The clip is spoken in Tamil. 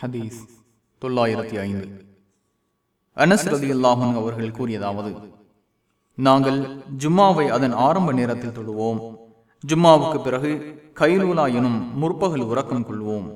ஹதீஸ் தொள்ளாயிரத்தி ஐந்து. அனஸ் ரதி அல்லாஹன் அவர்கள் கூறியதாவது நாங்கள் ஜும்மாவை அதன் ஆரம்ப நேரத்தில் தொடுவோம் ஜும்மாவுக்கு பிறகு கைலூலா எனும் முற்பகல் உறக்கம் கொள்வோம்.